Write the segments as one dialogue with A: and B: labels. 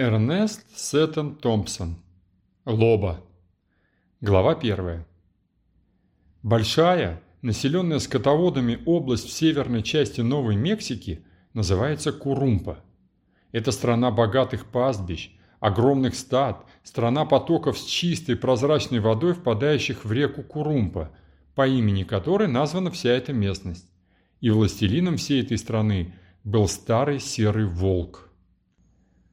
A: Эрнест Сеттон Томпсон. Лоба. Глава первая. Большая, населенная скотоводами область в северной части Новой Мексики называется Курумпа. Это страна богатых пастбищ, огромных стад, страна потоков с чистой прозрачной водой, впадающих в реку Курумпа, по имени которой названа вся эта местность. И властелином всей этой страны был старый серый волк.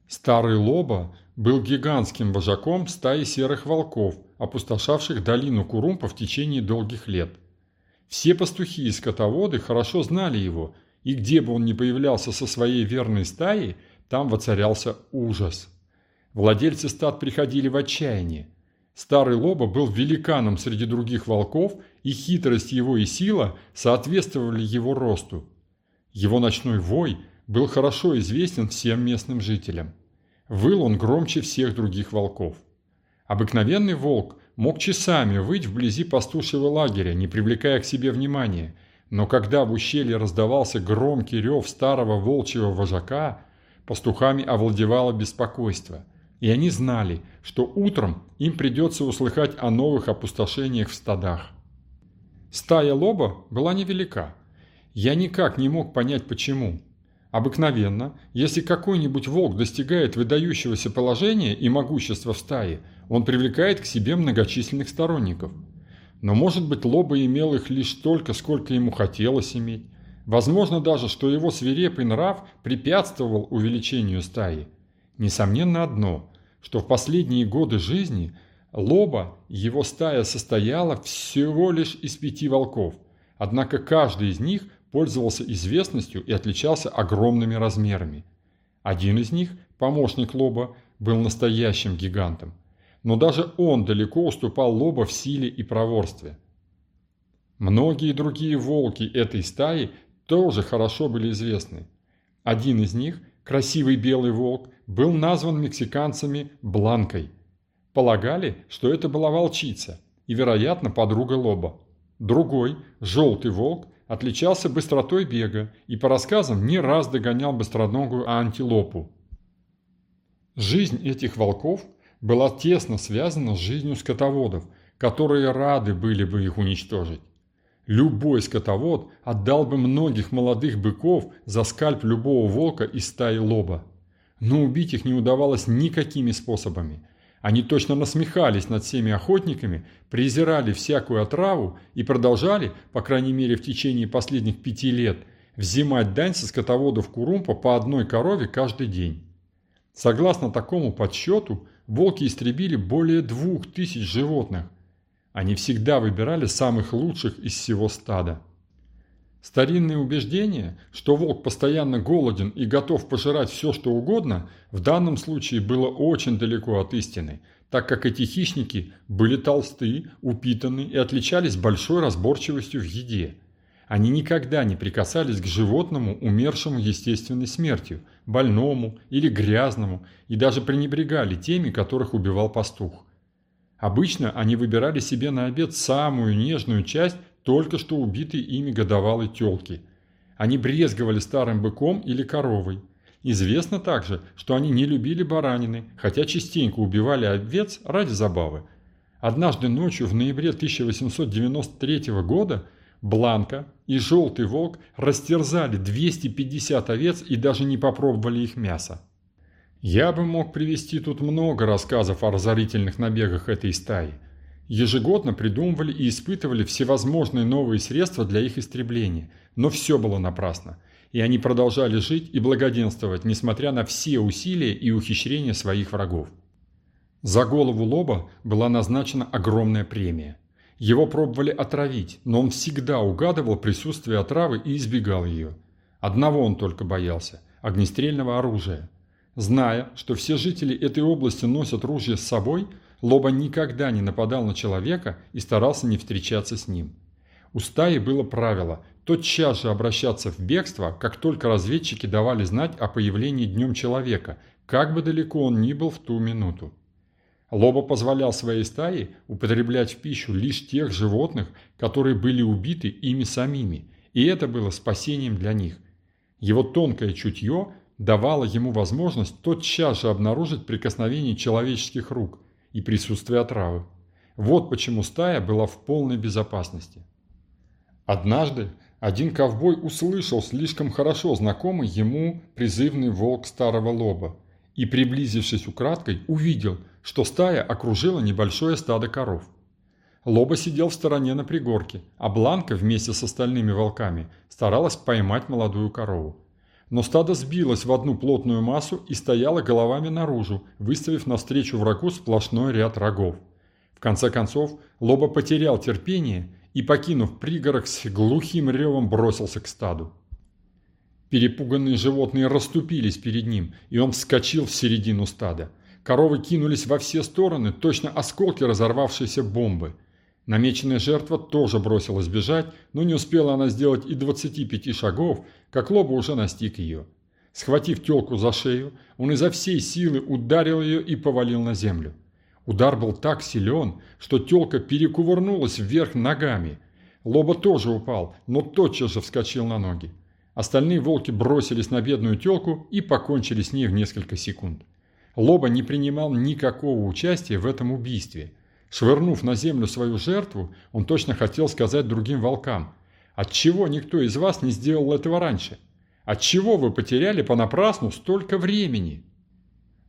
A: Старый Лоба был гигантским вожаком стаи серых волков, опустошавших долину Курумпа в течение долгих лет. Все пастухи и скотоводы хорошо знали его, и где бы он ни появлялся со своей верной стаей, там воцарялся ужас. Владельцы стад приходили в отчаяние. Старый Лоба был великаном среди других волков, и хитрость его и сила соответствовали его росту. Его ночной вой – был хорошо известен всем местным жителям. Выл он громче всех других волков. Обыкновенный волк мог часами выть вблизи пастушьего лагеря, не привлекая к себе внимания, но когда в ущелье раздавался громкий рев старого волчьего вожака, пастухами овладевало беспокойство, и они знали, что утром им придется услыхать о новых опустошениях в стадах. Стая лоба была невелика. Я никак не мог понять почему. Обыкновенно, если какой-нибудь волк достигает выдающегося положения и могущества в стае, он привлекает к себе многочисленных сторонников. Но может быть Лоба имел их лишь столько, сколько ему хотелось иметь. Возможно даже, что его свирепый нрав препятствовал увеличению стаи. Несомненно одно, что в последние годы жизни Лоба, его стая состояла всего лишь из пяти волков, однако каждый из них пользовался известностью и отличался огромными размерами. Один из них, помощник Лоба, был настоящим гигантом. Но даже он далеко уступал Лоба в силе и проворстве. Многие другие волки этой стаи тоже хорошо были известны. Один из них, красивый белый волк, был назван мексиканцами Бланкой. Полагали, что это была волчица и, вероятно, подруга Лоба. Другой, желтый волк, отличался быстротой бега и, по рассказам, не раз догонял быстроногую антилопу. Жизнь этих волков была тесно связана с жизнью скотоводов, которые рады были бы их уничтожить. Любой скотовод отдал бы многих молодых быков за скальп любого волка из стаи лоба. Но убить их не удавалось никакими способами – они точно насмехались над всеми охотниками, презирали всякую отраву и продолжали, по крайней мере в течение последних пяти лет, взимать дань со скотоводов Курумпа по одной корове каждый день. Согласно такому подсчету, волки истребили более двух тысяч животных. Они всегда выбирали самых лучших из всего стада. Старинное убеждение, что волк постоянно голоден и готов пожирать все, что угодно, в данном случае было очень далеко от истины, так как эти хищники были толсты, упитаны и отличались большой разборчивостью в еде. Они никогда не прикасались к животному, умершему естественной смертью, больному или грязному, и даже пренебрегали теми, которых убивал пастух. Обычно они выбирали себе на обед самую нежную часть только что убитой ими годовалой тёлки. Они брезговали старым быком или коровой. Известно также, что они не любили баранины, хотя частенько убивали овец ради забавы. Однажды ночью в ноябре 1893 года Бланка и Желтый Волк растерзали 250 овец и даже не попробовали их мясо. Я бы мог привести тут много рассказов о разорительных набегах этой стаи – Ежегодно придумывали и испытывали всевозможные новые средства для их истребления, но все было напрасно, и они продолжали жить и благоденствовать, несмотря на все усилия и ухищрения своих врагов. За голову Лоба была назначена огромная премия. Его пробовали отравить, но он всегда угадывал присутствие отравы и избегал ее. Одного он только боялся – огнестрельного оружия. Зная, что все жители этой области носят ружья с собой – Лоба никогда не нападал на человека и старался не встречаться с ним. У стаи было правило тотчас же обращаться в бегство, как только разведчики давали знать о появлении днем человека, как бы далеко он ни был в ту минуту. Лоба позволял своей стае употреблять в пищу лишь тех животных, которые были убиты ими самими, и это было спасением для них. Его тонкое чутье давала ему возможность тотчас же обнаружить прикосновение человеческих рук и присутствие отравы. Вот почему стая была в полной безопасности. Однажды один ковбой услышал слишком хорошо знакомый ему призывный волк старого лоба и, приблизившись украдкой, увидел, что стая окружила небольшое стадо коров. Лоба сидел в стороне на пригорке, а Бланка вместе с остальными волками старалась поймать молодую корову. Но стадо сбилось в одну плотную массу и стояло головами наружу, выставив навстречу врагу сплошной ряд рогов. В конце концов, Лоба потерял терпение и, покинув пригорок, с глухим ревом бросился к стаду. Перепуганные животные расступились перед ним, и он вскочил в середину стада. Коровы кинулись во все стороны, точно осколки разорвавшейся бомбы. Намеченная жертва тоже бросилась бежать, но не успела она сделать и 25 шагов, как Лоба уже настиг ее. Схватив телку за шею, он изо всей силы ударил ее и повалил на землю. Удар был так силен, что телка перекувырнулась вверх ногами. Лоба тоже упал, но тотчас же вскочил на ноги. Остальные волки бросились на бедную телку и покончили с ней в несколько секунд. Лоба не принимал никакого участия в этом убийстве. Швырнув на землю свою жертву, он точно хотел сказать другим волкам, «Отчего никто из вас не сделал этого раньше? Отчего вы потеряли понапрасну столько времени?»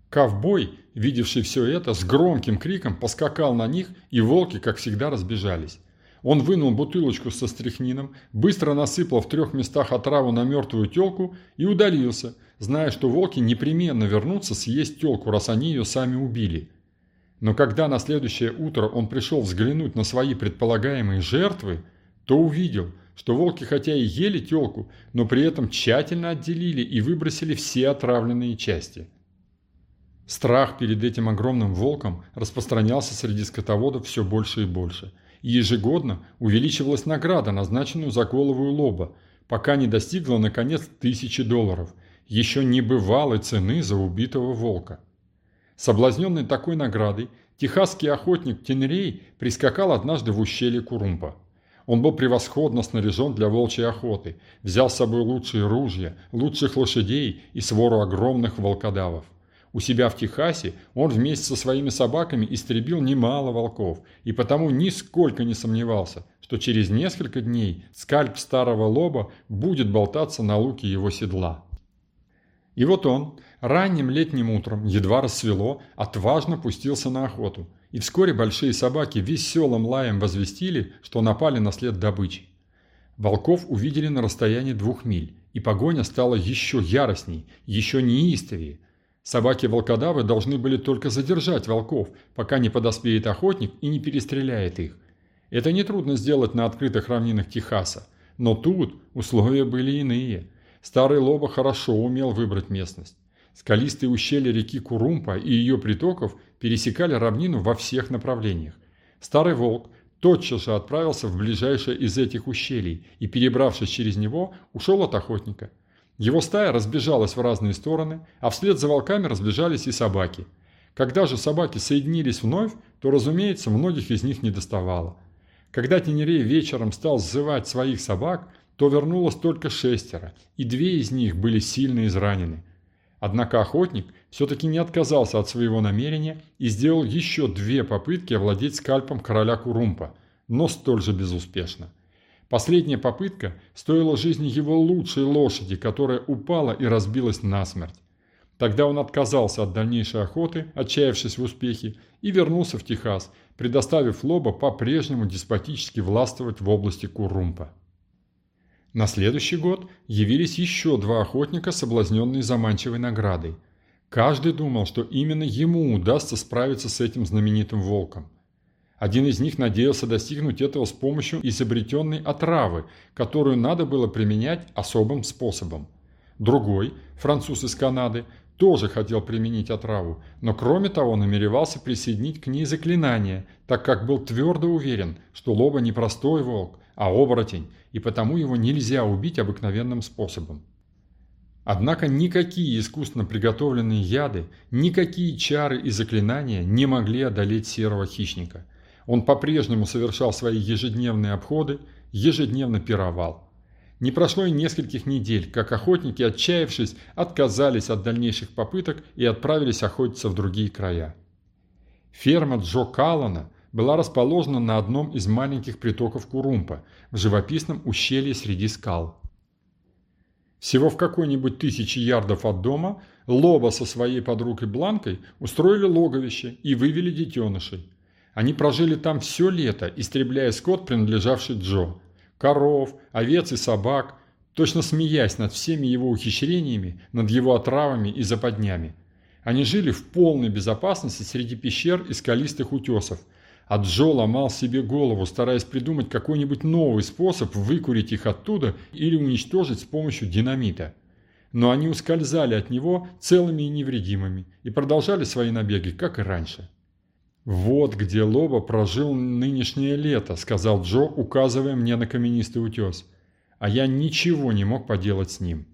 A: Ковбой, видевший все это, с громким криком поскакал на них, и волки, как всегда, разбежались. Он вынул бутылочку со стряхнином, быстро насыпал в трех местах отраву на мертвую телку и удалился, зная, что волки непременно вернутся съесть телку, раз они ее сами убили. Но когда на следующее утро он пришел взглянуть на свои предполагаемые жертвы, то увидел, что волки хотя и ели телку, но при этом тщательно отделили и выбросили все отравленные части – Страх перед этим огромным волком распространялся среди скотоводов все больше и больше. И ежегодно увеличивалась награда, назначенную за голову лоба, пока не достигла, наконец, тысячи долларов, еще небывалой цены за убитого волка. Соблазненный такой наградой, техасский охотник Тенрей прискакал однажды в ущелье Курумпа. Он был превосходно снаряжен для волчьей охоты, взял с собой лучшие ружья, лучших лошадей и свору огромных волкодавов. У себя в Техасе он вместе со своими собаками истребил немало волков, и потому нисколько не сомневался, что через несколько дней скальп старого лоба будет болтаться на луке его седла. И вот он, ранним летним утром, едва рассвело, отважно пустился на охоту, и вскоре большие собаки веселым лаем возвестили, что напали на след добычи. Волков увидели на расстоянии двух миль, и погоня стала еще яростней, еще неистовее – Собаки-волкодавы должны были только задержать волков, пока не подоспеет охотник и не перестреляет их. Это нетрудно сделать на открытых равнинах Техаса. Но тут условия были иные. Старый Лоба хорошо умел выбрать местность. Скалистые ущелья реки Курумпа и ее притоков пересекали равнину во всех направлениях. Старый волк тотчас же отправился в ближайшее из этих ущелий и, перебравшись через него, ушел от охотника – его стая разбежалась в разные стороны, а вслед за волками разбежались и собаки. Когда же собаки соединились вновь, то, разумеется, многих из них не доставало. Когда Тенерей вечером стал сзывать своих собак, то вернулось только шестеро, и две из них были сильно изранены. Однако охотник все-таки не отказался от своего намерения и сделал еще две попытки овладеть скальпом короля Курумпа, но столь же безуспешно. Последняя попытка стоила жизни его лучшей лошади, которая упала и разбилась насмерть. Тогда он отказался от дальнейшей охоты, отчаявшись в успехе, и вернулся в Техас, предоставив Лоба по-прежнему деспотически властвовать в области Курумпа. На следующий год явились еще два охотника, соблазненные заманчивой наградой. Каждый думал, что именно ему удастся справиться с этим знаменитым волком. Один из них надеялся достигнуть этого с помощью изобретенной отравы, которую надо было применять особым способом. Другой, француз из Канады, тоже хотел применить отраву, но кроме того намеревался присоединить к ней заклинание, так как был твердо уверен, что Лоба не простой волк, а оборотень, и потому его нельзя убить обыкновенным способом. Однако никакие искусственно приготовленные яды, никакие чары и заклинания не могли одолеть серого хищника – он по-прежнему совершал свои ежедневные обходы, ежедневно пировал. Не прошло и нескольких недель, как охотники, отчаявшись, отказались от дальнейших попыток и отправились охотиться в другие края. Ферма Джо Каллана была расположена на одном из маленьких притоков Курумпа, в живописном ущелье среди скал. Всего в какой-нибудь тысячи ярдов от дома Лоба со своей подругой Бланкой устроили логовище и вывели детенышей. Они прожили там все лето, истребляя скот, принадлежавший Джо. Коров, овец и собак, точно смеясь над всеми его ухищрениями, над его отравами и западнями. Они жили в полной безопасности среди пещер и скалистых утесов, а Джо ломал себе голову, стараясь придумать какой-нибудь новый способ выкурить их оттуда или уничтожить с помощью динамита. Но они ускользали от него целыми и невредимыми и продолжали свои набеги, как и раньше. «Вот где Лоба прожил нынешнее лето», – сказал Джо, указывая мне на каменистый утес. А я ничего не мог поделать с ним.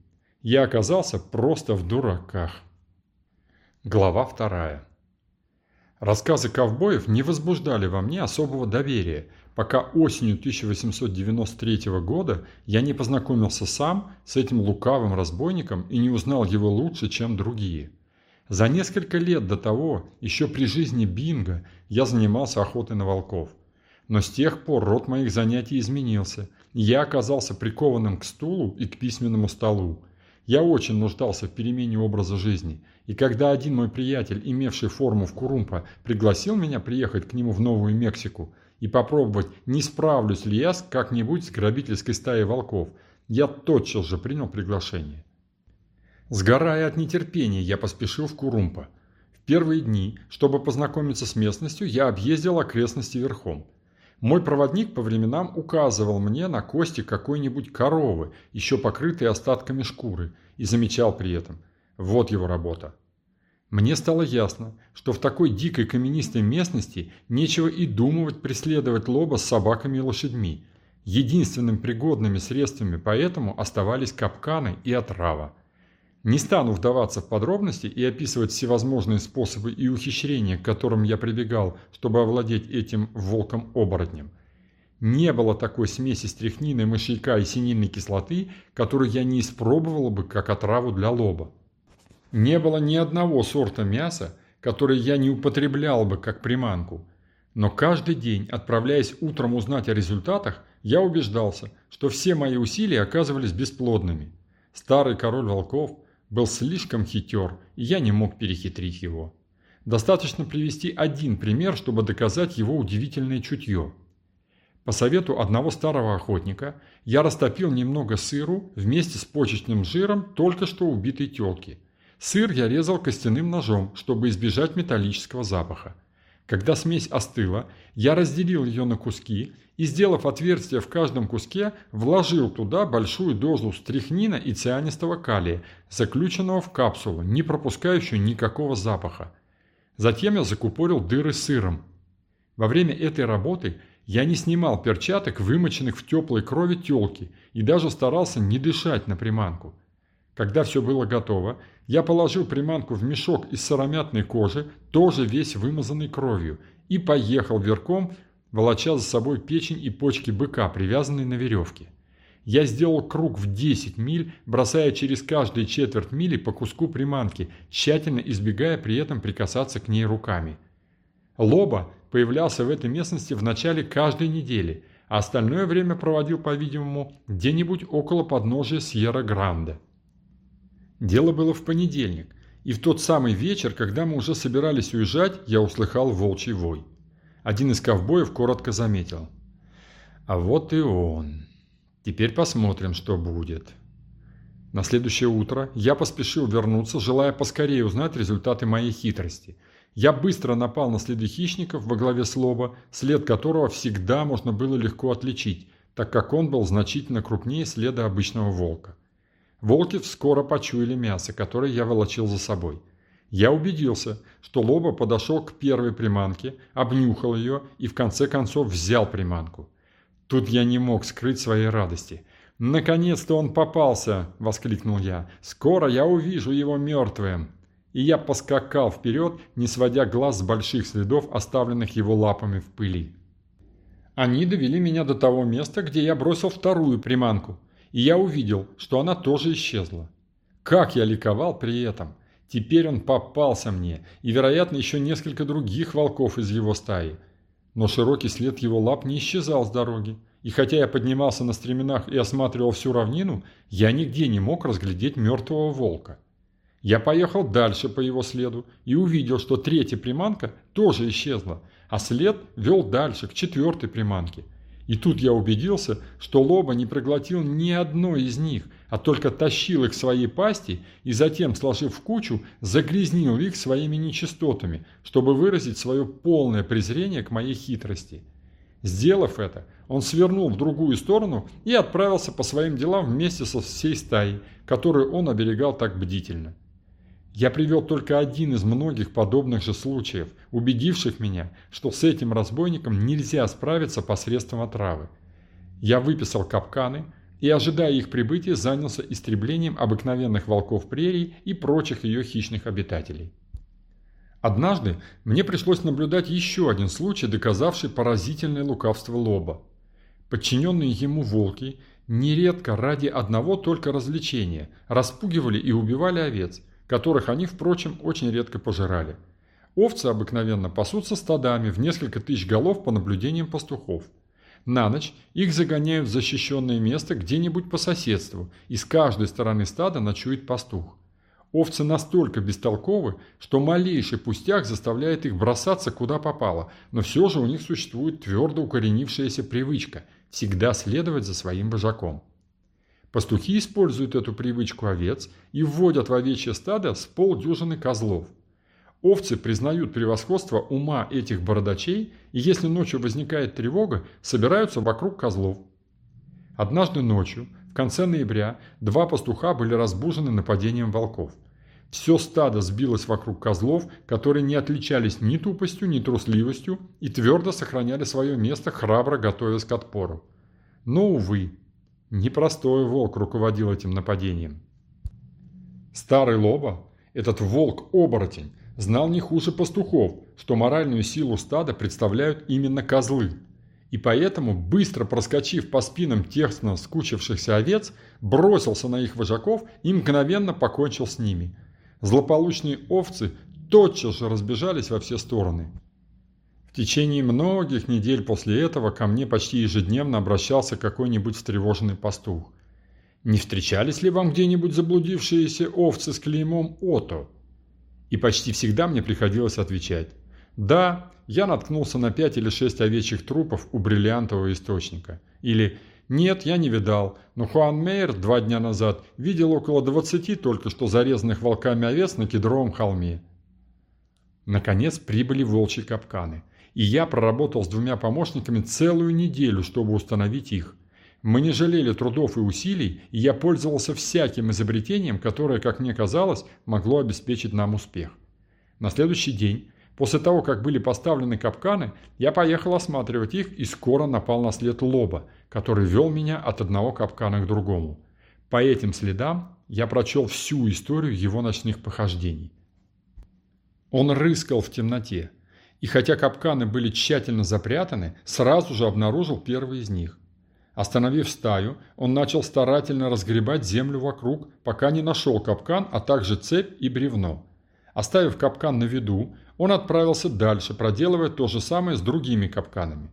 A: Я оказался просто в дураках. Глава вторая. Рассказы ковбоев не возбуждали во мне особого доверия, пока осенью 1893 года я не познакомился сам с этим лукавым разбойником и не узнал его лучше, чем другие. За несколько лет до того, еще при жизни Бинга, я занимался охотой на волков. Но с тех пор род моих занятий изменился, и я оказался прикованным к стулу и к письменному столу. Я очень нуждался в перемене образа жизни, и когда один мой приятель, имевший форму в Курумпа, пригласил меня приехать к нему в Новую Мексику и попробовать, не справлюсь ли я как-нибудь с грабительской стаей волков, я тотчас же принял приглашение. Сгорая от нетерпения, я поспешил в Курумпа. В первые дни, чтобы познакомиться с местностью, я объездил окрестности верхом. Мой проводник по временам указывал мне на кости какой-нибудь коровы, еще покрытые остатками шкуры, и замечал при этом «вот его работа». Мне стало ясно, что в такой дикой каменистой местности нечего и думать преследовать лоба с собаками и лошадьми. Единственными пригодными средствами поэтому оставались капканы и отрава. Не стану вдаваться в подробности и описывать всевозможные способы и ухищрения, к которым я прибегал, чтобы овладеть этим волком-оборотнем. Не было такой смеси стряхнины, мышьяка и синильной кислоты, которую я не испробовал бы как отраву для лоба. Не было ни одного сорта мяса, который я не употреблял бы как приманку. Но каждый день, отправляясь утром узнать о результатах, я убеждался, что все мои усилия оказывались бесплодными. Старый король волков – был слишком хитер, и я не мог перехитрить его. Достаточно привести один пример, чтобы доказать его удивительное чутье. По совету одного старого охотника я растопил немного сыру вместе с почечным жиром только что убитой телки. Сыр я резал костяным ножом, чтобы избежать металлического запаха. Когда смесь остыла, я разделил ее на куски и, сделав отверстие в каждом куске, вложил туда большую дозу стрихнина и цианистого калия, заключенного в капсулу, не пропускающую никакого запаха. Затем я закупорил дыры сыром. Во время этой работы я не снимал перчаток, вымоченных в теплой крови телки, и даже старался не дышать на приманку. Когда все было готово, я положил приманку в мешок из сыромятной кожи, тоже весь вымазанный кровью, и поехал верхом, волоча за собой печень и почки быка, привязанные на веревке. Я сделал круг в 10 миль, бросая через каждые четверть мили по куску приманки, тщательно избегая при этом прикасаться к ней руками. Лоба появлялся в этой местности в начале каждой недели, а остальное время проводил, по-видимому, где-нибудь около подножия Сьерра-Гранде. Дело было в понедельник, и в тот самый вечер, когда мы уже собирались уезжать, я услыхал волчий вой. Один из ковбоев коротко заметил. «А вот и он. Теперь посмотрим, что будет». На следующее утро я поспешил вернуться, желая поскорее узнать результаты моей хитрости. Я быстро напал на следы хищников во главе слоба, след которого всегда можно было легко отличить, так как он был значительно крупнее следа обычного волка. Волки скоро почуяли мясо, которое я волочил за собой. Я убедился, что Лоба подошел к первой приманке, обнюхал ее и в конце концов взял приманку. Тут я не мог скрыть своей радости. «Наконец-то он попался!» – воскликнул я. «Скоро я увижу его мертвым!» И я поскакал вперед, не сводя глаз с больших следов, оставленных его лапами в пыли. Они довели меня до того места, где я бросил вторую приманку – и я увидел, что она тоже исчезла. Как я ликовал при этом! Теперь он попался мне, и, вероятно, еще несколько других волков из его стаи. Но широкий след его лап не исчезал с дороги, и хотя я поднимался на стременах и осматривал всю равнину, я нигде не мог разглядеть мертвого волка. Я поехал дальше по его следу и увидел, что третья приманка тоже исчезла, а след вел дальше, к четвертой приманке. И тут я убедился, что Лоба не проглотил ни одной из них, а только тащил их в своей пасти и затем, сложив в кучу, загрязнил их своими нечистотами, чтобы выразить свое полное презрение к моей хитрости. Сделав это, он свернул в другую сторону и отправился по своим делам вместе со всей стаей, которую он оберегал так бдительно. Я привел только один из многих подобных же случаев, убедивших меня, что с этим разбойником нельзя справиться посредством отравы. Я выписал капканы и, ожидая их прибытия, занялся истреблением обыкновенных волков прерий и прочих ее хищных обитателей. Однажды мне пришлось наблюдать еще один случай, доказавший поразительное лукавство лоба. Подчиненные ему волки нередко ради одного только развлечения распугивали и убивали овец – которых они, впрочем, очень редко пожирали. Овцы обыкновенно пасутся стадами в несколько тысяч голов по наблюдениям пастухов. На ночь их загоняют в защищенное место где-нибудь по соседству, и с каждой стороны стада ночует пастух. Овцы настолько бестолковы, что малейший пустяк заставляет их бросаться куда попало, но все же у них существует твердо укоренившаяся привычка – всегда следовать за своим вожаком. Пастухи используют эту привычку овец и вводят в овечье стадо с полдюжины козлов. Овцы признают превосходство ума этих бородачей и если ночью возникает тревога, собираются вокруг козлов. Однажды ночью, в конце ноября, два пастуха были разбужены нападением волков. Все стадо сбилось вокруг козлов, которые не отличались ни тупостью, ни трусливостью и твердо сохраняли свое место, храбро готовясь к отпору. Но, увы, Непростой волк руководил этим нападением. Старый Лоба, этот волк-оборотень, знал не хуже пастухов, что моральную силу стада представляют именно козлы. И поэтому, быстро проскочив по спинам тесно скучившихся овец, бросился на их вожаков и мгновенно покончил с ними. Злополучные овцы тотчас же разбежались во все стороны. В течение многих недель после этого ко мне почти ежедневно обращался какой-нибудь встревоженный пастух. «Не встречались ли вам где-нибудь заблудившиеся овцы с клеймом «Ото»?» И почти всегда мне приходилось отвечать «Да, я наткнулся на пять или шесть овечьих трупов у бриллиантового источника». Или «Нет, я не видал, но Хуан Мейер два дня назад видел около двадцати только что зарезанных волками овец на кедровом холме». Наконец прибыли волчьи капканы – и я проработал с двумя помощниками целую неделю, чтобы установить их. Мы не жалели трудов и усилий, и я пользовался всяким изобретением, которое, как мне казалось, могло обеспечить нам успех. На следующий день, после того, как были поставлены капканы, я поехал осматривать их и скоро напал на след лоба, который вел меня от одного капкана к другому. По этим следам я прочел всю историю его ночных похождений. Он рыскал в темноте, и хотя капканы были тщательно запрятаны, сразу же обнаружил первый из них. Остановив стаю, он начал старательно разгребать землю вокруг, пока не нашел капкан, а также цепь и бревно. Оставив капкан на виду, он отправился дальше, проделывая то же самое с другими капканами.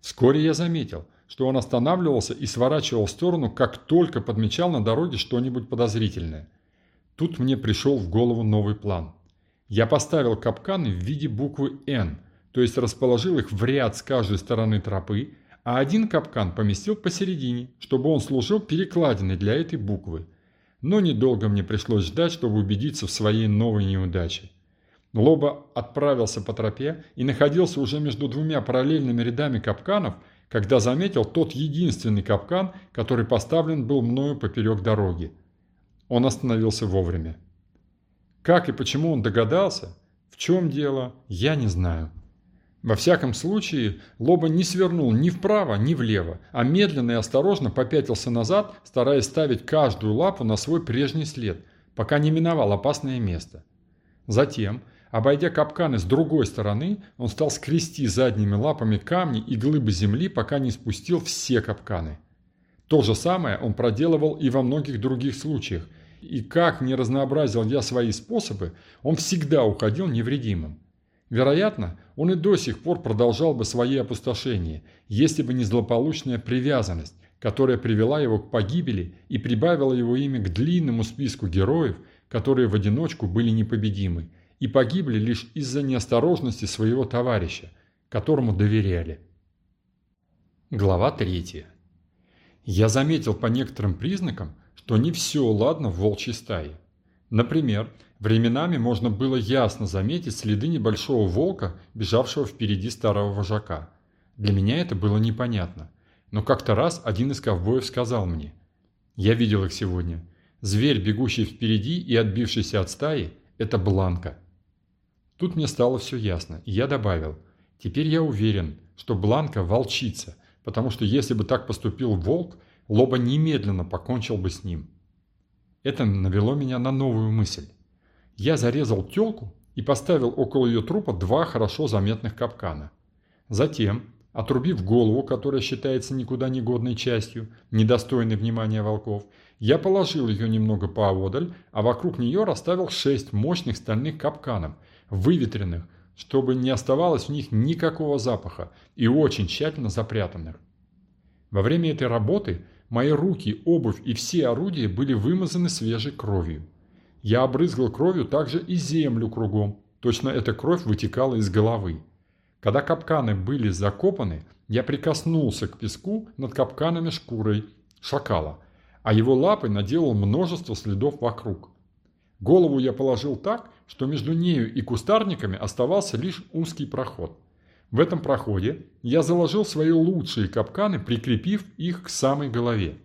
A: Вскоре я заметил, что он останавливался и сворачивал в сторону, как только подмечал на дороге что-нибудь подозрительное. Тут мне пришел в голову новый план – я поставил капканы в виде буквы «Н», то есть расположил их в ряд с каждой стороны тропы, а один капкан поместил посередине, чтобы он служил перекладиной для этой буквы. Но недолго мне пришлось ждать, чтобы убедиться в своей новой неудаче. Лоба отправился по тропе и находился уже между двумя параллельными рядами капканов, когда заметил тот единственный капкан, который поставлен был мною поперек дороги. Он остановился вовремя. Как и почему он догадался, в чем дело, я не знаю. Во всяком случае, Лоба не свернул ни вправо, ни влево, а медленно и осторожно попятился назад, стараясь ставить каждую лапу на свой прежний след, пока не миновал опасное место. Затем, обойдя капканы с другой стороны, он стал скрести задними лапами камни и глыбы земли, пока не спустил все капканы. То же самое он проделывал и во многих других случаях, и как не разнообразил я свои способы, он всегда уходил невредимым. Вероятно, он и до сих пор продолжал бы свои опустошения, если бы не злополучная привязанность, которая привела его к погибели и прибавила его имя к длинному списку героев, которые в одиночку были непобедимы и погибли лишь из-за неосторожности своего товарища, которому доверяли. Глава 3. Я заметил по некоторым признакам, что не все ладно в волчьей стае. Например, временами можно было ясно заметить следы небольшого волка, бежавшего впереди старого вожака. Для меня это было непонятно. Но как-то раз один из ковбоев сказал мне, «Я видел их сегодня. Зверь, бегущий впереди и отбившийся от стаи, это Бланка». Тут мне стало все ясно, и я добавил, «Теперь я уверен, что Бланка – волчица, потому что если бы так поступил волк, Лоба немедленно покончил бы с ним. Это навело меня на новую мысль. Я зарезал телку и поставил около ее трупа два хорошо заметных капкана. Затем, отрубив голову, которая считается никуда не годной частью, недостойной внимания волков, я положил ее немного поодаль, а вокруг нее расставил шесть мощных стальных капканов, выветренных, чтобы не оставалось в них никакого запаха и очень тщательно запрятанных. Во время этой работы мои руки, обувь и все орудия были вымазаны свежей кровью. Я обрызгал кровью также и землю кругом, точно эта кровь вытекала из головы. Когда капканы были закопаны, я прикоснулся к песку над капканами шкурой шакала, а его лапы наделал множество следов вокруг. Голову я положил так, что между нею и кустарниками оставался лишь узкий проход. В этом проходе я заложил свои лучшие капканы, прикрепив их к самой голове.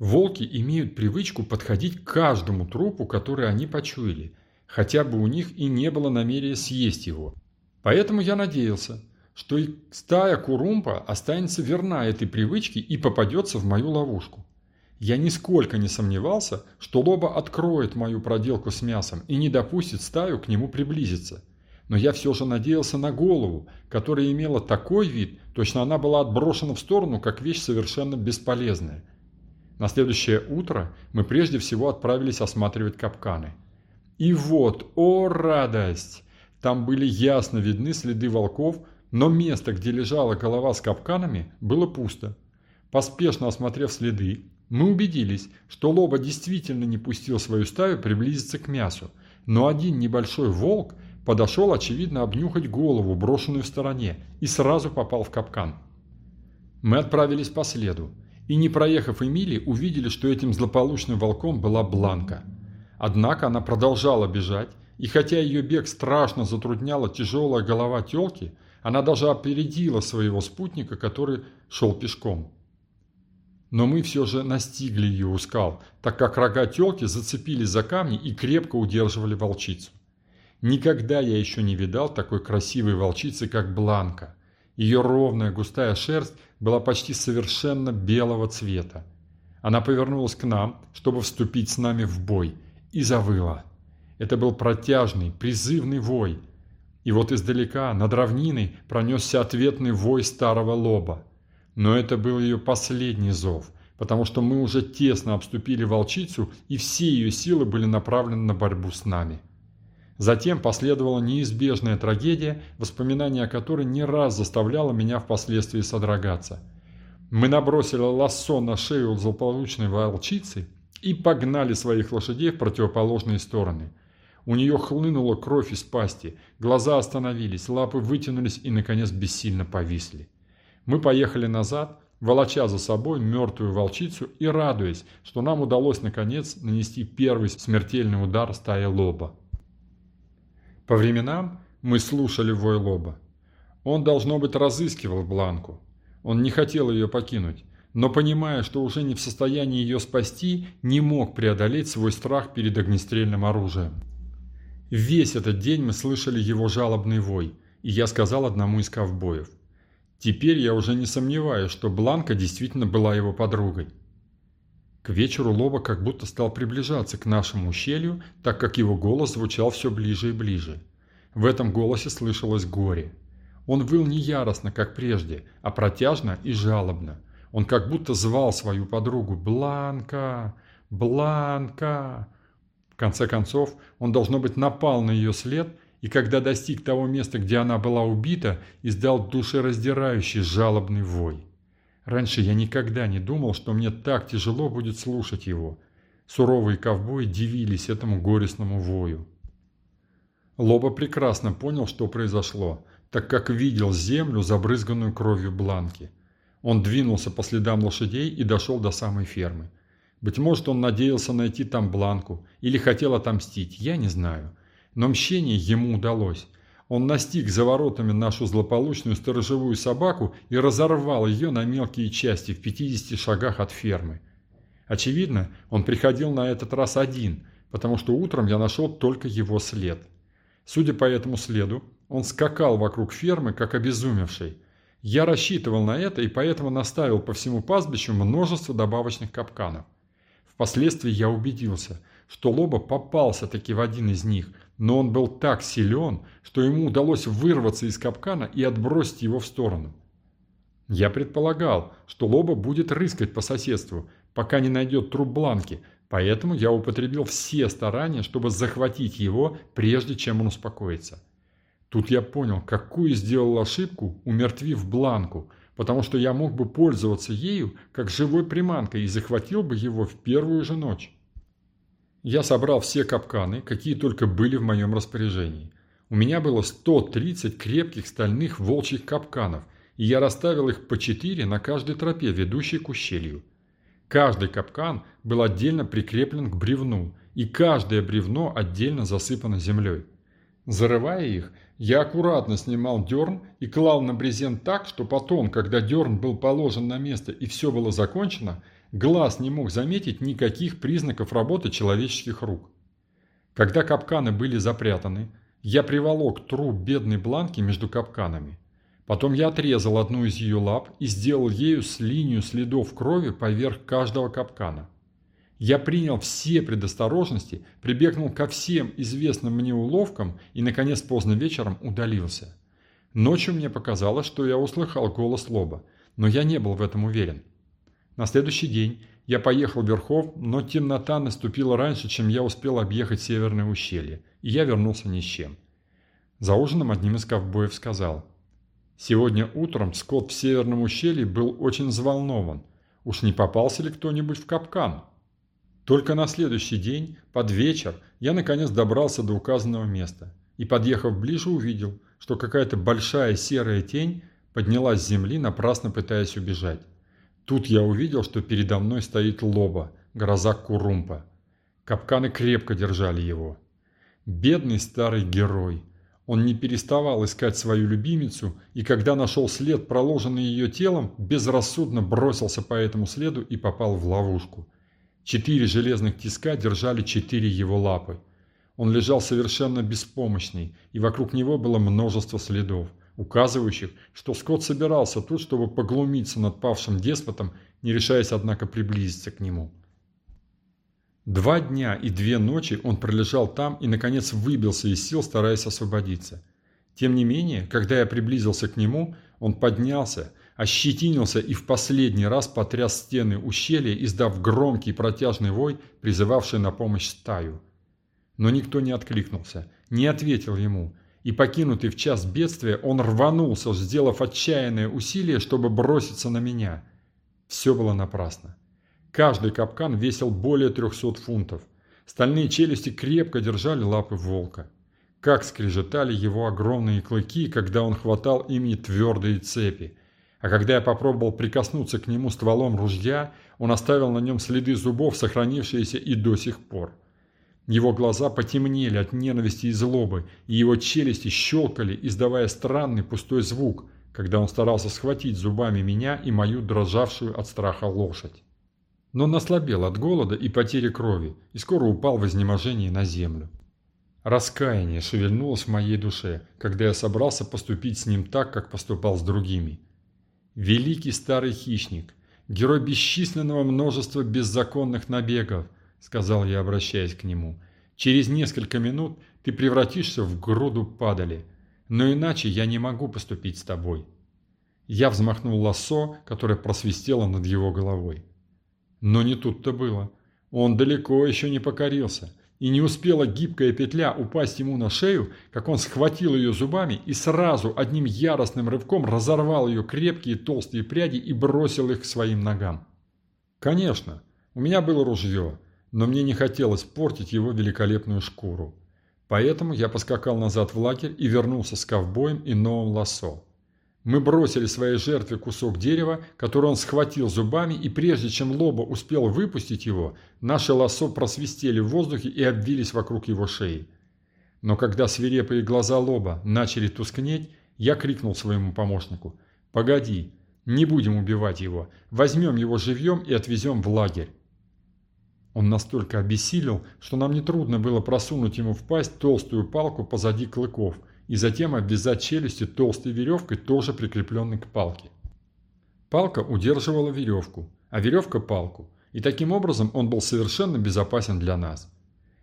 A: Волки имеют привычку подходить к каждому трупу, который они почуяли, хотя бы у них и не было намерения съесть его. Поэтому я надеялся, что и стая Курумпа останется верна этой привычке и попадется в мою ловушку. Я нисколько не сомневался, что Лоба откроет мою проделку с мясом и не допустит стаю к нему приблизиться – но я все же надеялся на голову, которая имела такой вид, точно она была отброшена в сторону, как вещь совершенно бесполезная. На следующее утро мы прежде всего отправились осматривать капканы. И вот, о радость! Там были ясно видны следы волков, но место, где лежала голова с капканами, было пусто. Поспешно осмотрев следы, мы убедились, что Лоба действительно не пустил свою стаю приблизиться к мясу, но один небольшой волк – Подошел, очевидно, обнюхать голову, брошенную в стороне, и сразу попал в капкан. Мы отправились по следу, и не проехав Эмили, увидели, что этим злополучным волком была Бланка. Однако она продолжала бежать, и хотя ее бег страшно затрудняла тяжелая голова телки, она даже опередила своего спутника, который шел пешком. Но мы все же настигли ее у скал, так как рога телки зацепились за камни и крепко удерживали волчицу. Никогда я еще не видал такой красивой волчицы, как Бланка. Ее ровная густая шерсть была почти совершенно белого цвета. Она повернулась к нам, чтобы вступить с нами в бой, и завыла. Это был протяжный, призывный вой. И вот издалека, над равниной, пронесся ответный вой старого лоба. Но это был ее последний зов, потому что мы уже тесно обступили волчицу, и все ее силы были направлены на борьбу с нами. Затем последовала неизбежная трагедия, воспоминание о которой не раз заставляло меня впоследствии содрогаться. Мы набросили лассо на шею злополучной волчицы и погнали своих лошадей в противоположные стороны. У нее хлынула кровь из пасти, глаза остановились, лапы вытянулись и, наконец, бессильно повисли. Мы поехали назад, волоча за собой мертвую волчицу и радуясь, что нам удалось, наконец, нанести первый смертельный удар стаи лоба. По временам мы слушали вой лоба. Он, должно быть, разыскивал Бланку. Он не хотел ее покинуть, но, понимая, что уже не в состоянии ее спасти, не мог преодолеть свой страх перед огнестрельным оружием. Весь этот день мы слышали его жалобный вой, и я сказал одному из ковбоев. Теперь я уже не сомневаюсь, что Бланка действительно была его подругой. К вечеру Лоба как будто стал приближаться к нашему ущелью, так как его голос звучал все ближе и ближе. В этом голосе слышалось горе. Он выл не яростно, как прежде, а протяжно и жалобно. Он как будто звал свою подругу «Бланка! Бланка!». В конце концов, он, должно быть, напал на ее след и, когда достиг того места, где она была убита, издал душераздирающий жалобный вой. Раньше я никогда не думал, что мне так тяжело будет слушать его. Суровые ковбои дивились этому горестному вою. Лоба прекрасно понял, что произошло, так как видел землю, забрызганную кровью Бланки. Он двинулся по следам лошадей и дошел до самой фермы. Быть может, он надеялся найти там Бланку или хотел отомстить, я не знаю. Но мщение ему удалось. Он настиг за воротами нашу злополучную сторожевую собаку и разорвал ее на мелкие части в 50 шагах от фермы. Очевидно, он приходил на этот раз один, потому что утром я нашел только его след. Судя по этому следу, он скакал вокруг фермы, как обезумевший. Я рассчитывал на это и поэтому наставил по всему пастбищу множество добавочных капканов. Впоследствии я убедился, что Лоба попался таки в один из них, но он был так силен, что ему удалось вырваться из капкана и отбросить его в сторону. Я предполагал, что Лоба будет рыскать по соседству, пока не найдет труп Бланки, поэтому я употребил все старания, чтобы захватить его, прежде чем он успокоится. Тут я понял, какую сделал ошибку, умертвив Бланку, потому что я мог бы пользоваться ею как живой приманкой и захватил бы его в первую же ночь. Я собрал все капканы, какие только были в моем распоряжении. У меня было 130 крепких стальных волчьих капканов, и я расставил их по четыре на каждой тропе, ведущей к ущелью. Каждый капкан был отдельно прикреплен к бревну, и каждое бревно отдельно засыпано землей. Зарывая их, я аккуратно снимал дерн и клал на брезент так, что потом, когда дерн был положен на место и все было закончено, Глаз не мог заметить никаких признаков работы человеческих рук. Когда капканы были запрятаны, я приволок труп бедной Бланки между капканами. Потом я отрезал одну из ее лап и сделал ею с линию следов крови поверх каждого капкана. Я принял все предосторожности, прибегнул ко всем известным мне уловкам и, наконец, поздно вечером удалился. Ночью мне показалось, что я услыхал голос Лоба, но я не был в этом уверен. На следующий день я поехал верхов, но темнота наступила раньше, чем я успел объехать северное ущелье, и я вернулся ни с чем. За ужином одним из ковбоев сказал, «Сегодня утром скот в северном ущелье был очень взволнован. Уж не попался ли кто-нибудь в капкан?» Только на следующий день, под вечер, я наконец добрался до указанного места и, подъехав ближе, увидел, что какая-то большая серая тень поднялась с земли, напрасно пытаясь убежать. Тут я увидел, что передо мной стоит лоба, гроза Курумпа. Капканы крепко держали его. Бедный старый герой. Он не переставал искать свою любимицу, и когда нашел след, проложенный ее телом, безрассудно бросился по этому следу и попал в ловушку. Четыре железных тиска держали четыре его лапы. Он лежал совершенно беспомощный, и вокруг него было множество следов указывающих, что Скотт собирался тут, чтобы поглумиться над павшим деспотом, не решаясь, однако, приблизиться к нему. Два дня и две ночи он пролежал там и, наконец, выбился из сил, стараясь освободиться. Тем не менее, когда я приблизился к нему, он поднялся, ощетинился и в последний раз потряс стены ущелья, издав громкий протяжный вой, призывавший на помощь стаю. Но никто не откликнулся, не ответил ему, и покинутый в час бедствия, он рванулся, сделав отчаянное усилие, чтобы броситься на меня. Все было напрасно. Каждый капкан весил более трехсот фунтов. Стальные челюсти крепко держали лапы волка. Как скрежетали его огромные клыки, когда он хватал ими твердые цепи. А когда я попробовал прикоснуться к нему стволом ружья, он оставил на нем следы зубов, сохранившиеся и до сих пор. Его глаза потемнели от ненависти и злобы, и его челюсти щелкали, издавая странный пустой звук, когда он старался схватить зубами меня и мою дрожавшую от страха лошадь. Но он ослабел от голода и потери крови, и скоро упал в изнеможении на землю. Раскаяние шевельнулось в моей душе, когда я собрался поступить с ним так, как поступал с другими. Великий старый хищник, герой бесчисленного множества беззаконных набегов – сказал я, обращаясь к нему. «Через несколько минут ты превратишься в груду падали, но иначе я не могу поступить с тобой». Я взмахнул лассо, которое просвистело над его головой. Но не тут-то было. Он далеко еще не покорился, и не успела гибкая петля упасть ему на шею, как он схватил ее зубами и сразу одним яростным рывком разорвал ее крепкие толстые пряди и бросил их к своим ногам. Конечно, у меня было ружье, но мне не хотелось портить его великолепную шкуру. Поэтому я поскакал назад в лагерь и вернулся с ковбоем и новым лассо. Мы бросили своей жертве кусок дерева, который он схватил зубами, и прежде чем Лоба успел выпустить его, наши лассо просвистели в воздухе и обвились вокруг его шеи. Но когда свирепые глаза Лоба начали тускнеть, я крикнул своему помощнику «Погоди, не будем убивать его, возьмем его живьем и отвезем в лагерь». Он настолько обессилел, что нам нетрудно было просунуть ему в пасть толстую палку позади клыков – и затем обвязать челюсти толстой веревкой, тоже прикрепленной к палке. Палка удерживала веревку, а веревка – палку, и таким образом он был совершенно безопасен для нас.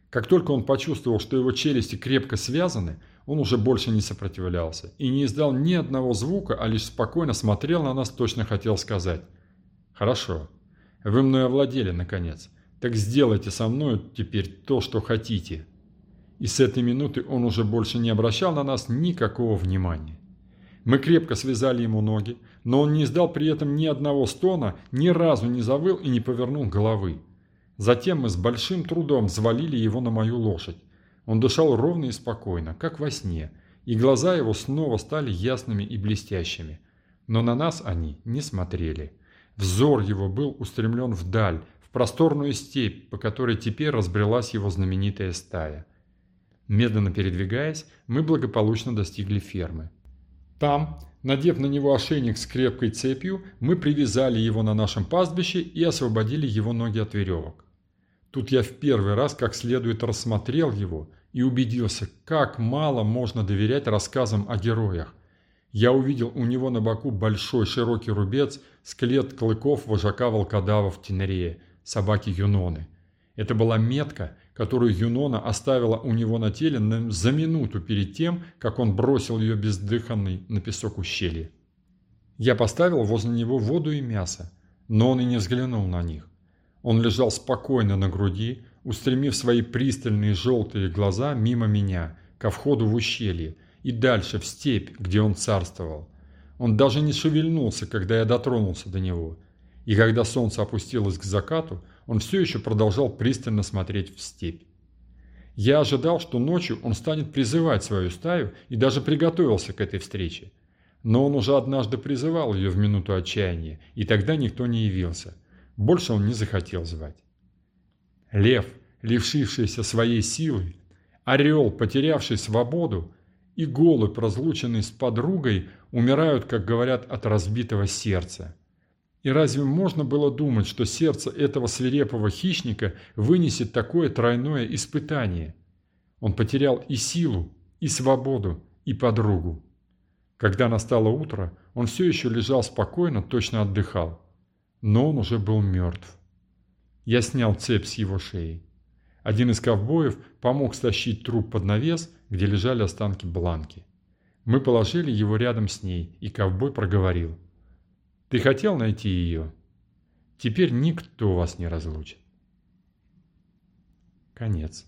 A: Как только он почувствовал, что его челюсти крепко связаны, он уже больше не сопротивлялся и не издал ни одного звука, а лишь спокойно смотрел на нас, точно хотел сказать «Хорошо, вы мной овладели, наконец, так сделайте со мной теперь то, что хотите». И с этой минуты он уже больше не обращал на нас никакого внимания. Мы крепко связали ему ноги, но он не издал при этом ни одного стона, ни разу не завыл и не повернул головы. Затем мы с большим трудом взвалили его на мою лошадь. Он дышал ровно и спокойно, как во сне, и глаза его снова стали ясными и блестящими. Но на нас они не смотрели. Взор его был устремлен вдаль, в просторную степь, по которой теперь разбрелась его знаменитая стая. Медленно передвигаясь, мы благополучно достигли фермы. Там, надев на него ошейник с крепкой цепью, мы привязали его на нашем пастбище и освободили его ноги от веревок. Тут я в первый раз как следует рассмотрел его и убедился, как мало можно доверять рассказам о героях. Я увидел у него на боку большой широкий рубец, скелет клыков вожака волкодава в Тенерее, собаки Юноны. Это была метка, которую Юнона оставила у него на теле за минуту перед тем, как он бросил ее бездыханной на песок ущелья. Я поставил возле него воду и мясо, но он и не взглянул на них. Он лежал спокойно на груди, устремив свои пристальные желтые глаза мимо меня, ко входу в ущелье, и дальше в степь, где он царствовал. Он даже не шевельнулся, когда я дотронулся до него. И когда солнце опустилось к закату, он все еще продолжал пристально смотреть в степь. Я ожидал, что ночью он станет призывать свою стаю и даже приготовился к этой встрече. Но он уже однажды призывал ее в минуту отчаяния, и тогда никто не явился. Больше он не захотел звать. Лев, лишившийся своей силы, орел, потерявший свободу, и голубь, разлученный с подругой, умирают, как говорят, от разбитого сердца. И разве можно было думать, что сердце этого свирепого хищника вынесет такое тройное испытание? Он потерял и силу, и свободу, и подругу. Когда настало утро, он все еще лежал спокойно, точно отдыхал. Но он уже был мертв. Я снял цепь с его шеи. Один из ковбоев помог стащить труп под навес, где лежали останки Бланки. Мы положили его рядом с ней, и ковбой проговорил – ты хотел найти ее? Теперь никто вас не разлучит. Конец.